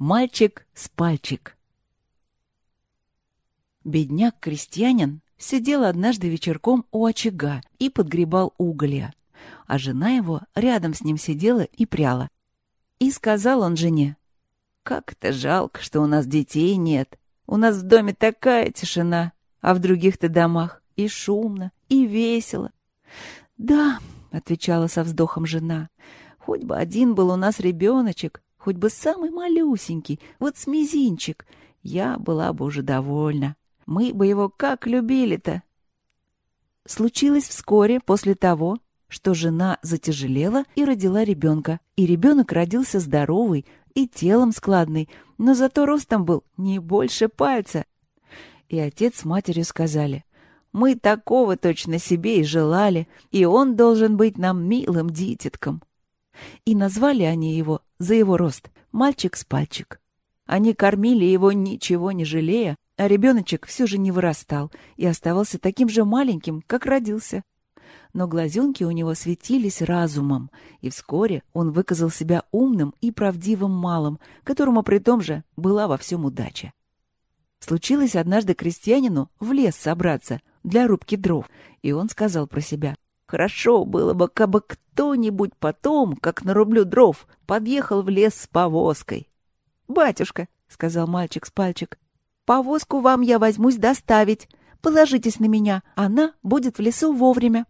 Мальчик с пальчик. Бедняк-крестьянин сидел однажды вечерком у очага и подгребал уголья, а жена его рядом с ним сидела и пряла. И сказал он жене, «Как это жалко, что у нас детей нет. У нас в доме такая тишина, а в других-то домах и шумно, и весело». «Да», — отвечала со вздохом жена, «хоть бы один был у нас ребеночек, хоть бы самый малюсенький, вот с мизинчик, я была бы уже довольна». Мы бы его как любили-то!» Случилось вскоре после того, что жена затяжелела и родила ребенка, и ребенок родился здоровый и телом складный, но зато ростом был не больше пальца. И отец с матерью сказали, «Мы такого точно себе и желали, и он должен быть нам милым дитятком». И назвали они его за его рост «мальчик с пальчик». Они кормили его, ничего не жалея, а ребеночек все же не вырастал и оставался таким же маленьким, как родился. Но глазенки у него светились разумом, и вскоре он выказал себя умным и правдивым малым, которому при том же была во всем удача. Случилось однажды крестьянину в лес собраться для рубки дров, и он сказал про себя, «Хорошо было бы, кабы кто-нибудь потом, как нарублю дров, подъехал в лес с повозкой». «Батюшка», — сказал мальчик с пальчик, Повозку вам я возьмусь доставить. Положитесь на меня, она будет в лесу вовремя.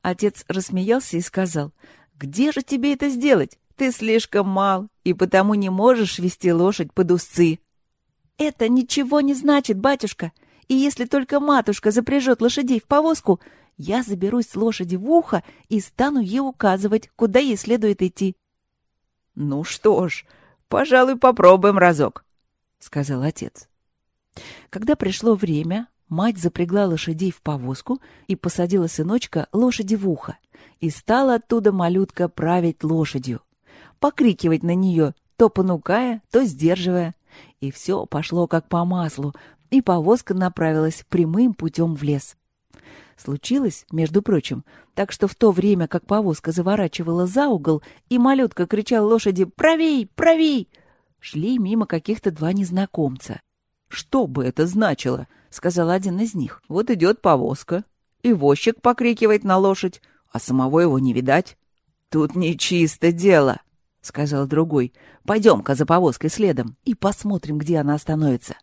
Отец рассмеялся и сказал, «Где же тебе это сделать? Ты слишком мал, и потому не можешь вести лошадь под узцы». «Это ничего не значит, батюшка. И если только матушка запряжет лошадей в повозку, я заберусь с лошади в ухо и стану ей указывать, куда ей следует идти». «Ну что ж, пожалуй, попробуем разок», — сказал отец. Когда пришло время, мать запрягла лошадей в повозку и посадила сыночка лошади в ухо, и стала оттуда малютка править лошадью, покрикивать на нее, то понукая, то сдерживая. И все пошло как по маслу, и повозка направилась прямым путем в лес. Случилось, между прочим, так что в то время, как повозка заворачивала за угол, и малютка кричал лошади «Правей! Правей!», шли мимо каких-то два незнакомца. «Что бы это значило?» — сказал один из них. «Вот идет повозка, и возчик покрикивает на лошадь, а самого его не видать». «Тут нечисто дело», — сказал другой. «Пойдем-ка за повозкой следом и посмотрим, где она остановится».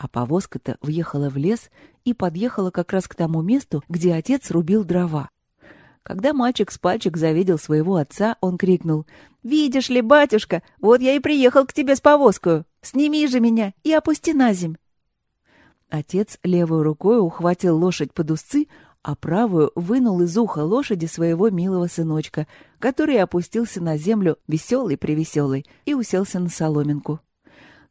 А повозка-то въехала в лес и подъехала как раз к тому месту, где отец рубил дрова. Когда мальчик с пальчик завидел своего отца, он крикнул «Видишь ли, батюшка, вот я и приехал к тебе с повозкою. Сними же меня и опусти на земь. Отец левой рукой ухватил лошадь под узцы, а правую вынул из уха лошади своего милого сыночка, который опустился на землю веселый-превеселый и уселся на соломинку.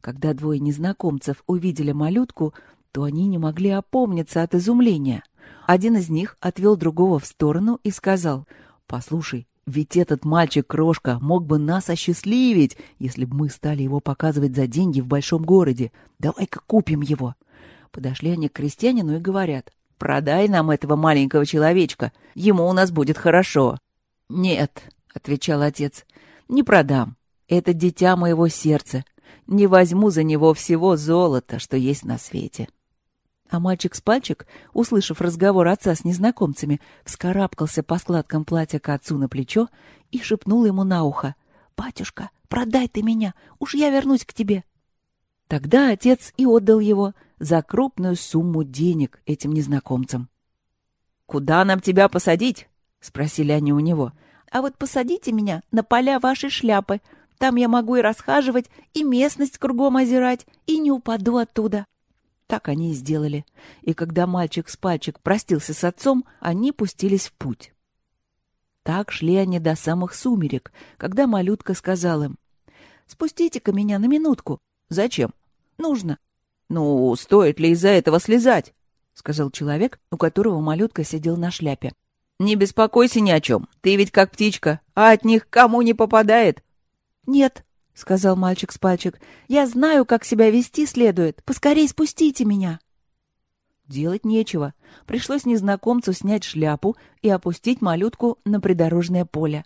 Когда двое незнакомцев увидели малютку, то они не могли опомниться от изумления. Один из них отвел другого в сторону и сказал, «Послушай, ведь этот мальчик-крошка мог бы нас осчастливить, если бы мы стали его показывать за деньги в большом городе. Давай-ка купим его. Подошли они к крестьянину и говорят, «Продай нам этого маленького человечка, ему у нас будет хорошо». «Нет», — отвечал отец, — «не продам. Это дитя моего сердца. Не возьму за него всего золота, что есть на свете». А мальчик с пальчик, услышав разговор отца с незнакомцами, вскарабкался по складкам платья к отцу на плечо и шепнул ему на ухо. «Батюшка, продай ты меня, уж я вернусь к тебе». Тогда отец и отдал его за крупную сумму денег этим незнакомцам. «Куда нам тебя посадить?» — спросили они у него. «А вот посадите меня на поля вашей шляпы. Там я могу и расхаживать, и местность кругом озирать, и не упаду оттуда». Так они и сделали. И когда мальчик с пальчик простился с отцом, они пустились в путь. Так шли они до самых сумерек, когда малютка сказал им, «Спустите-ка меня на минутку». «Зачем?» «Нужно». «Ну, стоит ли из-за этого слезать?» — сказал человек, у которого малютка сидел на шляпе. «Не беспокойся ни о чем. Ты ведь как птичка, а от них кому не попадает?» «Нет», — сказал мальчик с пальчик. «Я знаю, как себя вести следует. Поскорей спустите меня!» Делать нечего. Пришлось незнакомцу снять шляпу и опустить малютку на придорожное поле.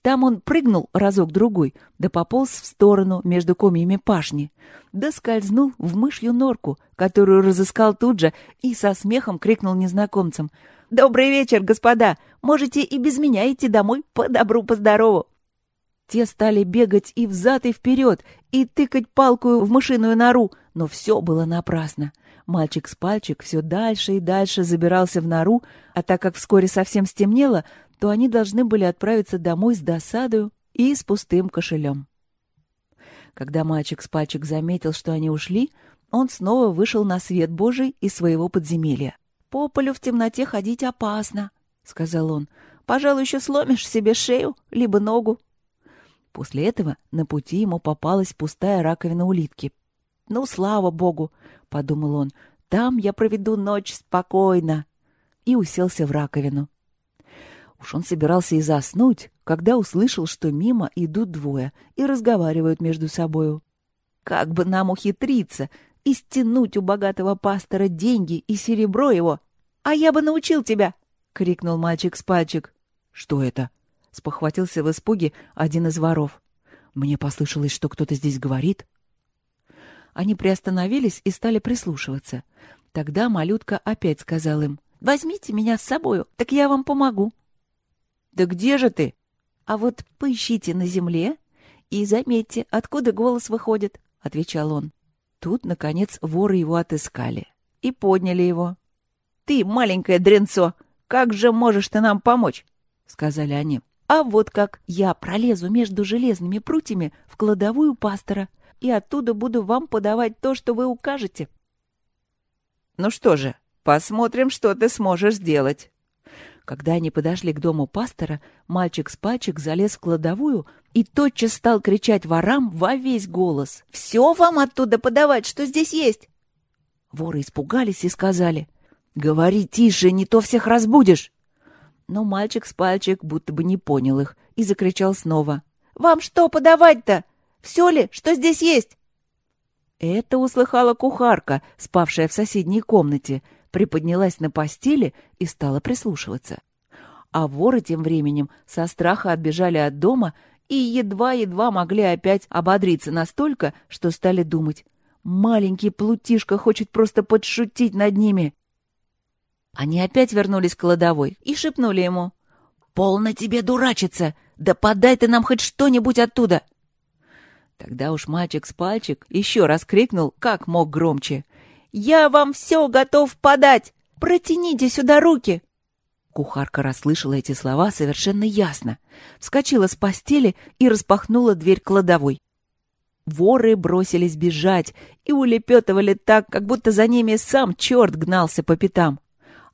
Там он прыгнул разок-другой, да пополз в сторону между комьями пашни, да скользнул в мышью норку, которую разыскал тут же и со смехом крикнул незнакомцам. «Добрый вечер, господа! Можете и без меня идти домой по добру, по здорову!» Те стали бегать и взад, и вперед, и тыкать палкою в мышиную нору, но все было напрасно. Мальчик с пальчик все дальше и дальше забирался в нору, а так как вскоре совсем стемнело, то они должны были отправиться домой с досадою и с пустым кошелем. Когда мальчик с пальчик заметил, что они ушли, он снова вышел на свет Божий из своего подземелья. «По полю в темноте ходить опасно», — сказал он. «Пожалуй, еще сломишь себе шею, либо ногу». После этого на пути ему попалась пустая раковина улитки. «Ну, слава богу!» — подумал он. «Там я проведу ночь спокойно!» И уселся в раковину. Уж он собирался и заснуть, когда услышал, что мимо идут двое и разговаривают между собою. Как бы нам ухитриться и стянуть у богатого пастора деньги и серебро его? А я бы научил тебя! — крикнул мальчик с пальчик. — Что это? — спохватился в испуге один из воров. Мне послышалось, что кто-то здесь говорит. Они приостановились и стали прислушиваться. Тогда малютка опять сказал им, «Возьмите меня с собою, так я вам помогу». «Да где же ты?» «А вот поищите на земле и заметьте, откуда голос выходит», — отвечал он. Тут, наконец, воры его отыскали и подняли его. «Ты, маленькое дренцо, как же можешь ты нам помочь?» — сказали они. «А вот как я пролезу между железными прутьями в кладовую пастора и оттуда буду вам подавать то, что вы укажете». «Ну что же, посмотрим, что ты сможешь сделать». Когда они подошли к дому пастора, мальчик с пальчик залез в кладовую и тотчас стал кричать ворам во весь голос. «Все вам оттуда подавать, что здесь есть!» Воры испугались и сказали. «Говори тише, не то всех разбудишь!» Но мальчик с пальчик будто бы не понял их и закричал снова. «Вам что подавать-то? Все ли, что здесь есть?» Это услыхала кухарка, спавшая в соседней комнате, приподнялась на постели и стала прислушиваться. А воры тем временем со страха отбежали от дома и едва-едва могли опять ободриться настолько, что стали думать, маленький плутишка хочет просто подшутить над ними. Они опять вернулись к кладовой и шепнули ему. «Полно тебе дурачиться! Да подай ты нам хоть что-нибудь оттуда!» Тогда уж мальчик с пальчик еще раз крикнул, как мог громче. Я вам все готов подать! Протяните сюда руки!» Кухарка расслышала эти слова совершенно ясно, вскочила с постели и распахнула дверь кладовой. Воры бросились бежать и улепетывали так, как будто за ними сам черт гнался по пятам.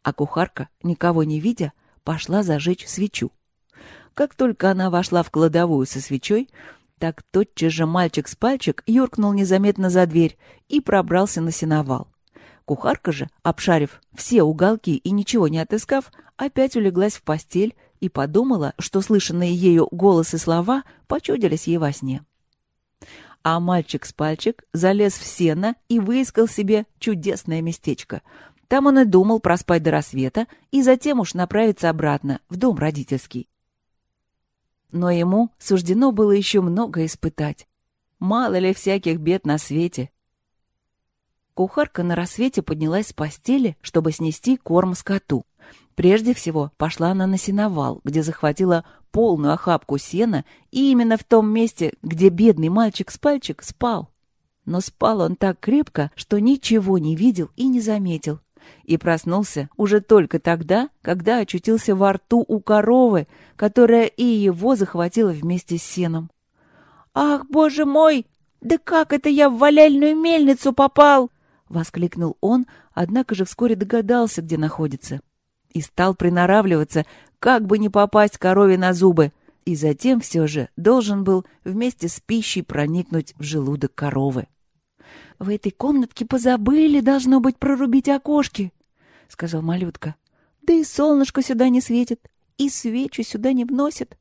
А кухарка, никого не видя, пошла зажечь свечу. Как только она вошла в кладовую со свечой, так тотчас же мальчик с пальчик юркнул незаметно за дверь и пробрался на сеновал. Кухарка же, обшарив все уголки и ничего не отыскав, опять улеглась в постель и подумала, что слышанные ею голос и слова почудились ей во сне. А мальчик с пальчик залез в сено и выискал себе чудесное местечко. Там он и думал проспать до рассвета и затем уж направиться обратно, в дом родительский. Но ему суждено было еще много испытать. Мало ли всяких бед на свете. Кухарка на рассвете поднялась с постели, чтобы снести корм скоту. Прежде всего пошла она на сеновал, где захватила полную охапку сена, и именно в том месте, где бедный мальчик с пальчик спал. Но спал он так крепко, что ничего не видел и не заметил, и проснулся уже только тогда, когда очутился во рту у коровы, которая и его захватила вместе с сеном. «Ах, боже мой! Да как это я в валяльную мельницу попал?» — воскликнул он, однако же вскоре догадался, где находится. И стал приноравливаться, как бы не попасть корове на зубы, и затем все же должен был вместе с пищей проникнуть в желудок коровы. В этой комнатке позабыли, должно быть, прорубить окошки, — сказал малютка. Да и солнышко сюда не светит, и свечи сюда не вносит.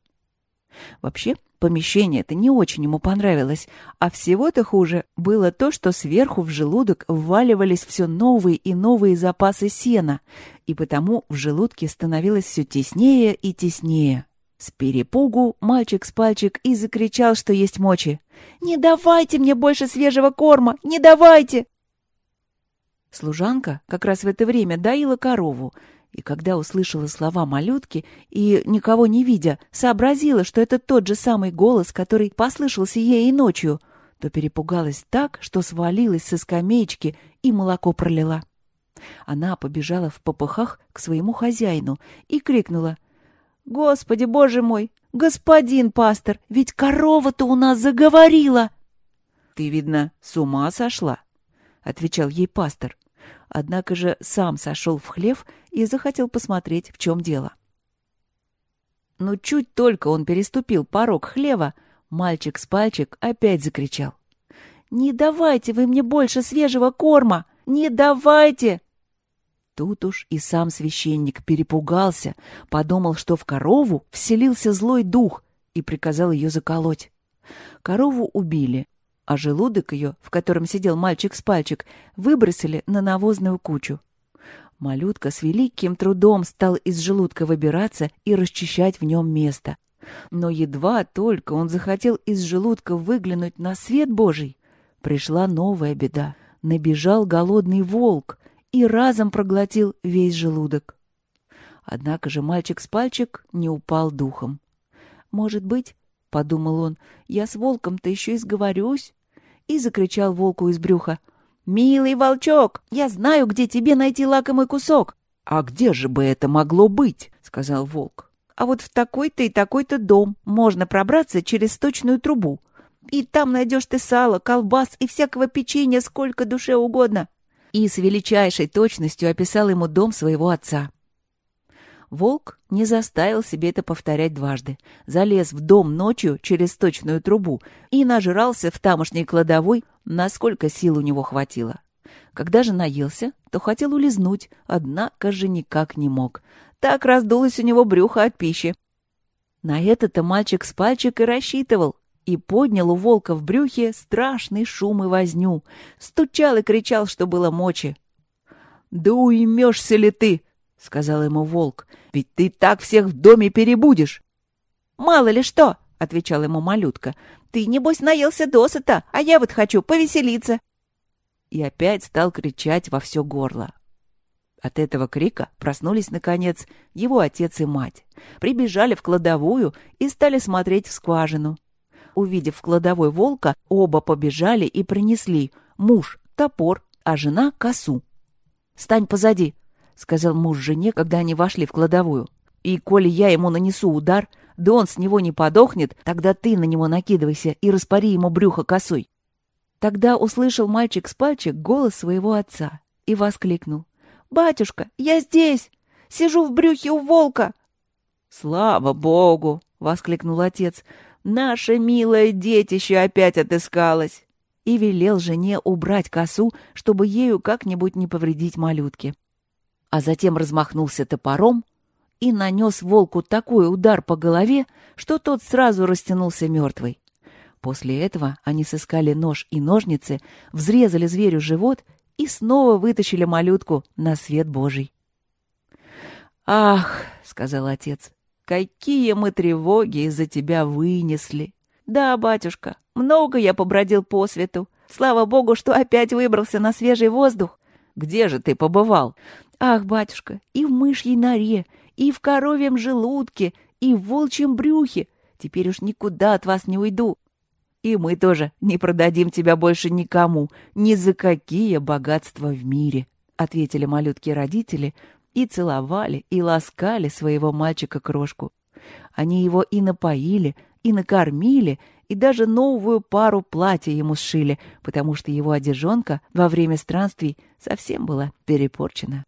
Вообще, помещение это не очень ему понравилось, а всего-то хуже было то, что сверху в желудок вваливались все новые и новые запасы сена, и потому в желудке становилось все теснее и теснее. С перепугу мальчик с пальчик и закричал, что есть мочи. «Не давайте мне больше свежего корма! Не давайте!» Служанка как раз в это время доила корову, и когда услышала слова малютки и, никого не видя, сообразила, что это тот же самый голос, который послышался ей и ночью, то перепугалась так, что свалилась со скамеечки и молоко пролила. Она побежала в попыхах к своему хозяину и крикнула — Господи, боже мой! Господин пастор, ведь корова-то у нас заговорила! Ты, видно, с ума сошла, — отвечал ей пастор. Однако же сам сошел в хлев и захотел посмотреть, в чем дело. Но чуть только он переступил порог хлева, мальчик с пальчик опять закричал. «Не давайте вы мне больше свежего корма! Не давайте!» Тут уж и сам священник перепугался, подумал, что в корову вселился злой дух и приказал ее заколоть. Корову убили, а желудок ее, в котором сидел мальчик с пальчик, выбросили на навозную кучу. Малютка с великим трудом стал из желудка выбираться и расчищать в нем место. Но едва только он захотел из желудка выглянуть на свет Божий, пришла новая беда. Набежал голодный волк и разом проглотил весь желудок. Однако же мальчик с пальчик не упал духом. «Может быть, — подумал он, — я с волком-то еще и сговорюсь?» И закричал волку из брюха. «Милый волчок, я знаю, где тебе найти лакомый кусок!» «А где же бы это могло быть?» — сказал волк. «А вот в такой-то и такой-то дом можно пробраться через сточную трубу. И там найдешь ты сало, колбас и всякого печенья сколько душе угодно и с величайшей точностью описал ему дом своего отца. Волк не заставил себе это повторять дважды. Залез в дом ночью через точную трубу и нажрался в тамошней кладовой, насколько сил у него хватило. Когда же наелся, то хотел улизнуть, однако же никак не мог. Так раздулось у него брюхо от пищи. На это-то мальчик с пальчик и рассчитывал, и поднял у волка в брюхе страшный шум и возню. Стучал и кричал, что было мочи. «Да уймешься ли ты?» — сказал ему волк. «Ведь ты так всех в доме перебудешь!» «Мало ли что!» — отвечал ему малютка. «Ты, небось, наелся досыта, а я вот хочу повеселиться!» И опять стал кричать во все горло. От этого крика проснулись, наконец, его отец и мать. Прибежали в кладовую и стали смотреть в скважину увидев в кладовой волка, оба побежали и принесли муж — топор, а жена — косу. «Стань позади», — сказал муж жене, когда они вошли в кладовую. «И коли я ему нанесу удар, да он с него не подохнет, тогда ты на него накидывайся и распори ему брюхо косой». Тогда услышал мальчик с пальчик голос своего отца и воскликнул. «Батюшка, я здесь! Сижу в брюхе у волка!» «Слава богу!» — воскликнул отец. Наше милое детище опять отыскалось!» И велел жене убрать косу, чтобы ею как-нибудь не повредить малютке. А затем размахнулся топором и нанес волку такой удар по голове, что тот сразу растянулся мертвый. После этого они сыскали нож и ножницы, взрезали зверю живот и снова вытащили малютку на свет Божий. «Ах!» — сказал отец. Какие мы тревоги из-за тебя вынесли. Да, батюшка, много я побродил по свету. Слава богу, что опять выбрался на свежий воздух. Где же ты побывал? Ах, батюшка, и в мышьей норе, и в коровьем желудке, и в волчьем брюхе. Теперь уж никуда от вас не уйду. И мы тоже не продадим тебя больше никому, ни за какие богатства в мире, — ответили малютки-родители, и целовали, и ласкали своего мальчика-крошку. Они его и напоили, и накормили, и даже новую пару платья ему сшили, потому что его одежонка во время странствий совсем была перепорчена.